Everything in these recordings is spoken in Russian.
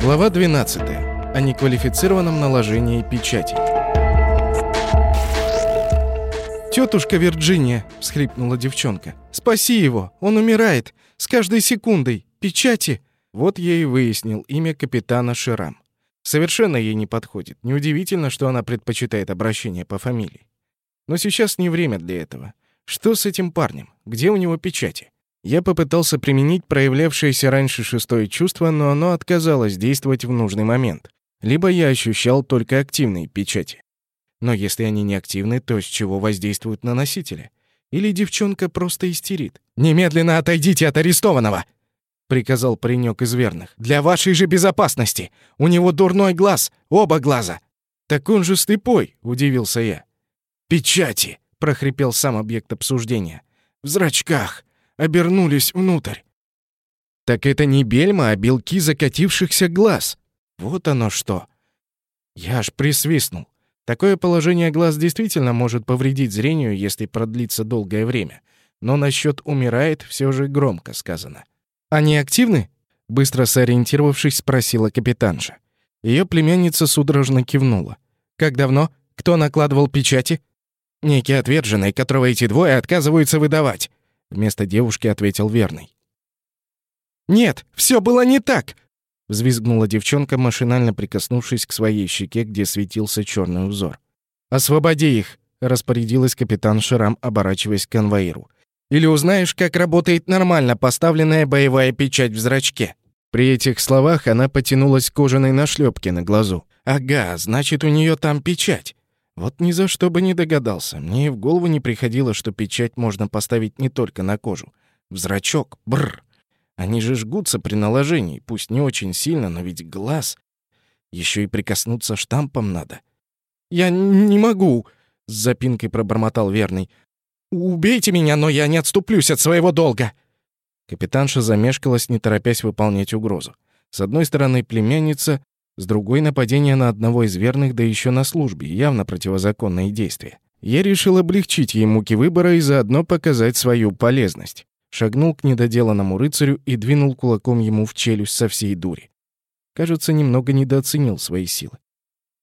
Глава 12. О неквалифицированном наложении печати. «Тетушка Вирджиния!» — всхлипнула девчонка. «Спаси его! Он умирает! С каждой секундой! Печати!» Вот я и выяснил имя капитана Ширам. Совершенно ей не подходит. Неудивительно, что она предпочитает обращение по фамилии. Но сейчас не время для этого. Что с этим парнем? Где у него печати? Я попытался применить проявлявшееся раньше шестое чувство, но оно отказалось действовать в нужный момент. Либо я ощущал только активные печати. Но если они не активны, то с чего воздействуют на носителя? Или девчонка просто истерит? «Немедленно отойдите от арестованного!» — приказал паренек из верных. «Для вашей же безопасности! У него дурной глаз, оба глаза!» «Так он же слепой!» — удивился я. «Печати!» — прохрипел сам объект обсуждения. «В зрачках! Обернулись внутрь!» «Так это не бельма, а белки закатившихся глаз! Вот оно что!» Я аж присвистнул. Такое положение глаз действительно может повредить зрению, если продлится долгое время. Но насчет «умирает» все же громко сказано. «Они активны?» — быстро сориентировавшись, спросила капитанша. Ее племянница судорожно кивнула. «Как давно? Кто накладывал печати?» «Некий отверженный, которого эти двое отказываются выдавать», — вместо девушки ответил верный. «Нет, все было не так!» — взвизгнула девчонка, машинально прикоснувшись к своей щеке, где светился черный узор. «Освободи их!» — распорядилась капитан Шрам, оборачиваясь к конвоиру. «Или узнаешь, как работает нормально поставленная боевая печать в зрачке». При этих словах она потянулась к кожаной нашлепке на глазу. «Ага, значит, у нее там печать. Вот ни за что бы не догадался. Мне и в голову не приходило, что печать можно поставить не только на кожу. В зрачок. Бррр. Они же жгутся при наложении, пусть не очень сильно, но ведь глаз. Еще и прикоснуться штампом надо. «Я не могу», — с запинкой пробормотал верный. «Убейте меня, но я не отступлюсь от своего долга». Капитанша замешкалась, не торопясь выполнять угрозу. С одной стороны племянница, с другой нападение на одного из верных, да еще на службе, явно противозаконные действия. Я решил облегчить ей муки выбора и заодно показать свою полезность шагнул к недоделанному рыцарю и двинул кулаком ему в челюсть со всей дури. Кажется, немного недооценил свои силы.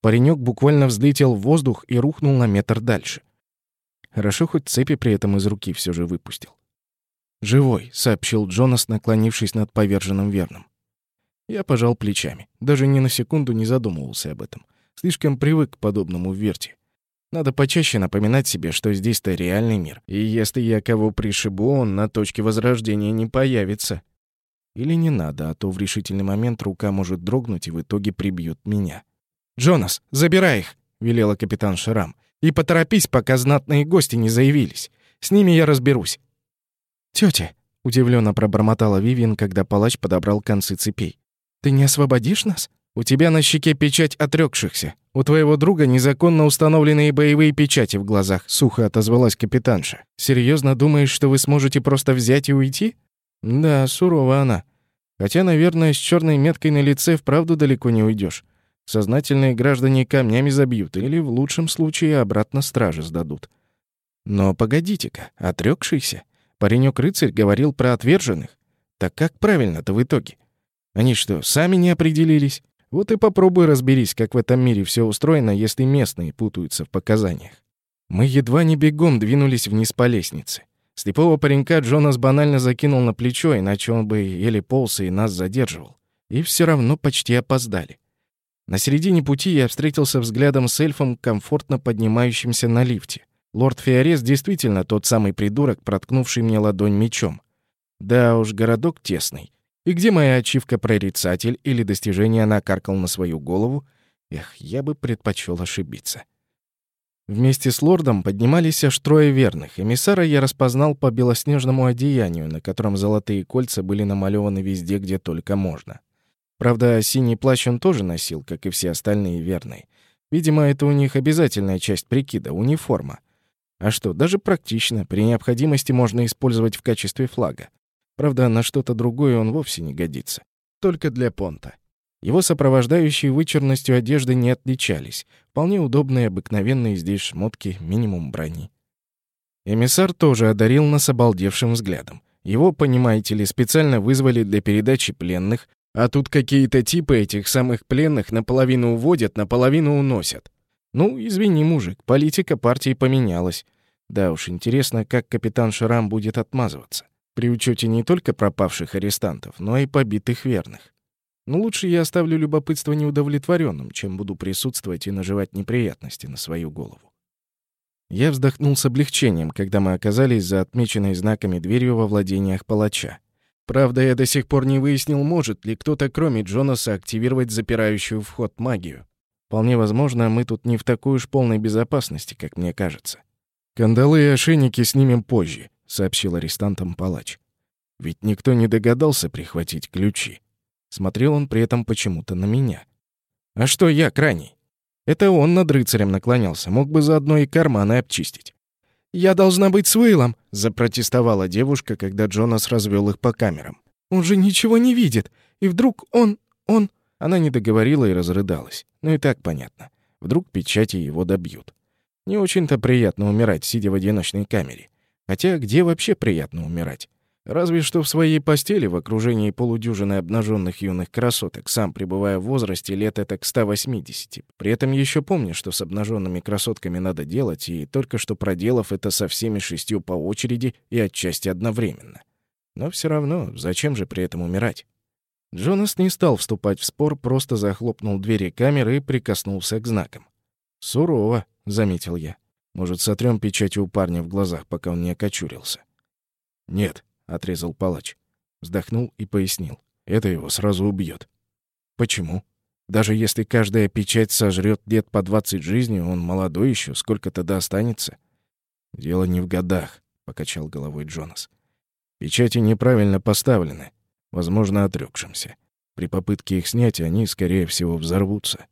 Паренек буквально взлетел в воздух и рухнул на метр дальше. Хорошо, хоть цепи при этом из руки все же выпустил. «Живой», — сообщил Джонас, наклонившись над поверженным верным. Я пожал плечами. Даже ни на секунду не задумывался об этом. Слишком привык к подобному верте. Надо почаще напоминать себе, что здесь-то реальный мир. И если я кого пришибу, он на точке возрождения не появится. Или не надо, а то в решительный момент рука может дрогнуть и в итоге прибьют меня. «Джонас, забирай их!» — велела капитан Шрам. «И поторопись, пока знатные гости не заявились. С ними я разберусь». «Тётя», — удивленно пробормотала Вивиан, когда палач подобрал концы цепей. «Ты не освободишь нас?» У тебя на щеке печать отрёкшихся. У твоего друга незаконно установленные боевые печати в глазах», — сухо отозвалась капитанша. «Серьёзно думаешь, что вы сможете просто взять и уйти?» «Да, сурова она. Хотя, наверное, с чёрной меткой на лице вправду далеко не уйдёшь. Сознательные граждане камнями забьют или, в лучшем случае, обратно стражи сдадут. Но погодите-ка, отрёкшийся? Паренёк-рыцарь говорил про отверженных. Так как правильно-то в итоге? Они что, сами не определились? Вот и попробуй разберись, как в этом мире все устроено, если местные путаются в показаниях. Мы едва не бегом двинулись вниз по лестнице. Слепого паренька Джонас банально закинул на плечо, иначе он бы еле полз и нас задерживал. И все равно почти опоздали. На середине пути я встретился взглядом с эльфом, комфортно поднимающимся на лифте. Лорд Фиорес действительно тот самый придурок, проткнувший мне ладонь мечом. Да уж, городок тесный. И где моя ачивка прорицатель или достижение накаркал на свою голову? Эх, я бы предпочел ошибиться. Вместе с лордом поднимались аж трое верных. Эмиссара я распознал по белоснежному одеянию, на котором золотые кольца были намалеваны везде, где только можно. Правда, синий плащ он тоже носил, как и все остальные верные. Видимо, это у них обязательная часть прикида, униформа. А что, даже практично, при необходимости можно использовать в качестве флага. Правда, на что-то другое он вовсе не годится. Только для понта. Его сопровождающие вычурностью одежды не отличались. Вполне удобные обыкновенные здесь шмотки, минимум брони. Эмиссар тоже одарил нас обалдевшим взглядом. Его, понимаете ли, специально вызвали для передачи пленных, а тут какие-то типы этих самых пленных наполовину уводят, наполовину уносят. Ну, извини, мужик, политика партии поменялась. Да уж, интересно, как капитан Шрам будет отмазываться. При учете не только пропавших арестантов, но и побитых верных. Но лучше я оставлю любопытство неудовлетворенным, чем буду присутствовать и наживать неприятности на свою голову. Я вздохнул с облегчением, когда мы оказались за отмеченной знаками дверью во владениях палача. Правда, я до сих пор не выяснил, может ли кто-то, кроме Джонаса, активировать запирающую вход магию. Вполне возможно, мы тут не в такой уж полной безопасности, как мне кажется. «Кандалы и ошейники снимем позже», — сообщил арестантам палач. «Ведь никто не догадался прихватить ключи». Смотрел он при этом почему-то на меня. «А что я крайний? Это он над рыцарем наклонялся, мог бы заодно и карманы обчистить. «Я должна быть с Уиллом», — запротестовала девушка, когда Джонас развел их по камерам. «Он же ничего не видит. И вдруг он... он...» Она не договорила и разрыдалась. Ну и так понятно. Вдруг печати его добьют. Не очень-то приятно умирать, сидя в одиночной камере. Хотя где вообще приятно умирать? Разве что в своей постели в окружении полудюжины обнаженных юных красоток, сам пребывая в возрасте лет это к 180. При этом еще помню, что с обнаженными красотками надо делать, и только что проделав это со всеми шестью по очереди и отчасти одновременно. Но все равно, зачем же при этом умирать? Джонас не стал вступать в спор, просто захлопнул двери камеры и прикоснулся к знакам. «Сурово», — заметил я. «Может, сотрем печать у парня в глазах, пока он не окочурился?» «Нет», — отрезал палач. Вздохнул и пояснил. «Это его сразу убьет. «Почему? Даже если каждая печать сожрет лет по двадцать жизни, он молодой еще, сколько тогда останется?» «Дело не в годах», — покачал головой Джонас. «Печати неправильно поставлены, возможно, отрёкшимся. При попытке их снять они, скорее всего, взорвутся».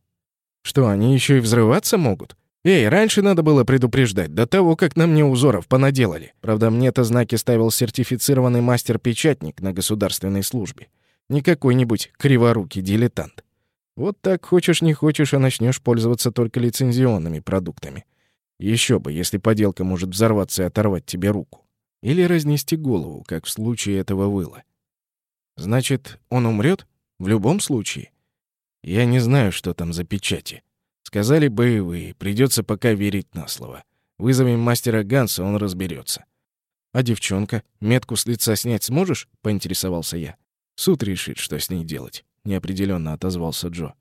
«Что, они еще и взрываться могут?» «Эй, раньше надо было предупреждать, до того, как на мне узоров понаделали. Правда, мне-то знаки ставил сертифицированный мастер-печатник на государственной службе. Не какой-нибудь криворукий дилетант. Вот так хочешь не хочешь, а начнешь пользоваться только лицензионными продуктами. Еще бы, если поделка может взорваться и оторвать тебе руку. Или разнести голову, как в случае этого выла. Значит, он умрет? В любом случае? Я не знаю, что там за печати. Сказали боевые, придется пока верить на слово. Вызовем мастера Ганса, он разберется. А девчонка, метку с лица снять сможешь? поинтересовался я. Суд решит, что с ней делать, неопределенно отозвался Джо.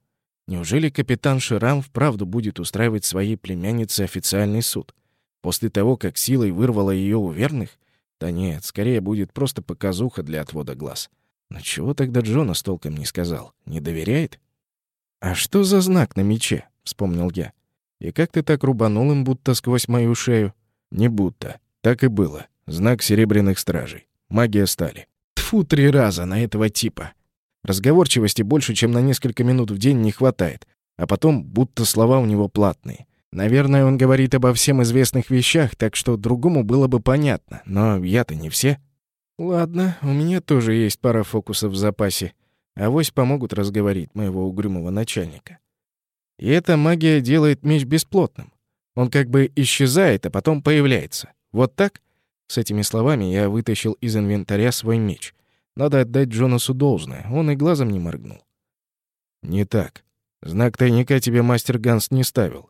Неужели капитан Ширам вправду будет устраивать своей племяннице официальный суд? После того, как силой вырвала ее у верных? Да нет, скорее будет просто показуха для отвода глаз. Но чего тогда Джона с толком не сказал? Не доверяет? А что за знак на мече? — вспомнил я. «И как ты так рубанул им, будто сквозь мою шею?» «Не будто. Так и было. Знак серебряных стражей. Магия стали». Тфу три раза на этого типа. Разговорчивости больше, чем на несколько минут в день не хватает. А потом, будто слова у него платные. Наверное, он говорит обо всем известных вещах, так что другому было бы понятно. Но я-то не все. Ладно, у меня тоже есть пара фокусов в запасе. Авось помогут разговорить моего угрюмого начальника. И эта магия делает меч бесплотным. Он как бы исчезает, а потом появляется. Вот так? С этими словами я вытащил из инвентаря свой меч. Надо отдать Джонасу должное, он и глазом не моргнул. Не так. Знак тайника тебе мастер Ганс не ставил.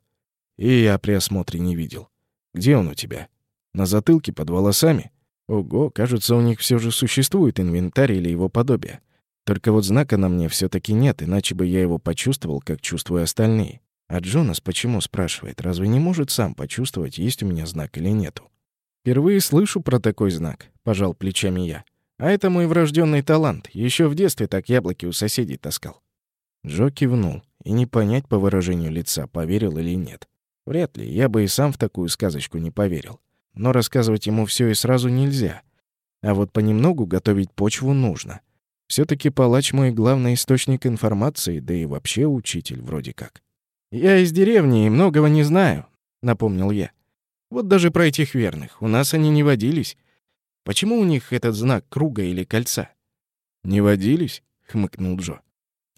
И я при осмотре не видел. Где он у тебя? На затылке под волосами? Ого, кажется, у них все же существует инвентарь или его подобие. Только вот знака на мне все таки нет, иначе бы я его почувствовал, как чувствую остальные. А Джонас почему спрашивает, разве не может сам почувствовать, есть у меня знак или нету? Впервые слышу про такой знак, пожал плечами я. А это мой врожденный талант. Еще в детстве так яблоки у соседей таскал. Джо кивнул, и не понять по выражению лица, поверил или нет. Вряд ли, я бы и сам в такую сказочку не поверил. Но рассказывать ему все и сразу нельзя. А вот понемногу готовить почву нужно — все таки палач мой главный источник информации, да и вообще учитель вроде как. «Я из деревни и многого не знаю», — напомнил я. «Вот даже про этих верных. У нас они не водились. Почему у них этот знак круга или кольца?» «Не водились?» — хмыкнул Джо.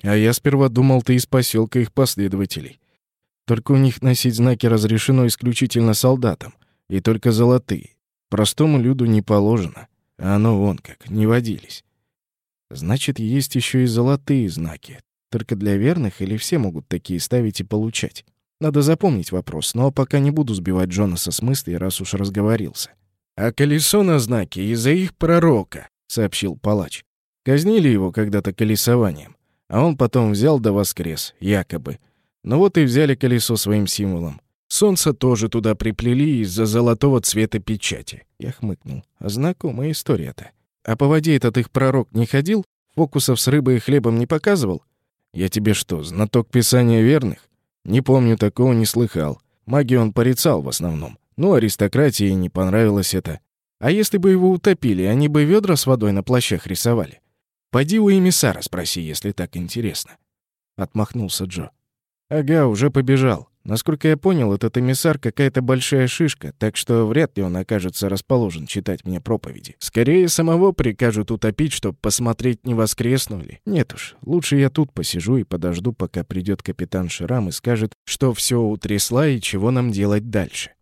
«А я сперва думал, ты из поселка их последователей. Только у них носить знаки разрешено исключительно солдатам, и только золотые. Простому люду не положено. а оно вон как, не водились. Значит, есть еще и золотые знаки. Только для верных или все могут такие ставить и получать? Надо запомнить вопрос, но пока не буду сбивать Джонаса с мысли, раз уж разговорился. «А колесо на знаке из-за их пророка», — сообщил палач. Казнили его когда-то колесованием, а он потом взял да воскрес, якобы. Ну вот и взяли колесо своим символом. Солнце тоже туда приплели из-за золотого цвета печати. Я хмыкнул. А знакомая история-то. А по воде этот их пророк не ходил? Фокусов с рыбой и хлебом не показывал? Я тебе что, знаток писания верных? Не помню, такого не слыхал. Магию он порицал в основном. Ну, аристократии не понравилось это. А если бы его утопили, они бы ведра с водой на плащах рисовали? Пойди у эмиссара спроси, если так интересно. Отмахнулся Джо. Ага, уже побежал. Насколько я понял, этот эмиссар какая-то большая шишка, так что вряд ли он окажется расположен читать мне проповеди. Скорее, самого прикажут утопить, чтобы посмотреть, не воскреснули. Нет уж, лучше я тут посижу и подожду, пока придет капитан Ширам и скажет, что все утрясла и чего нам делать дальше.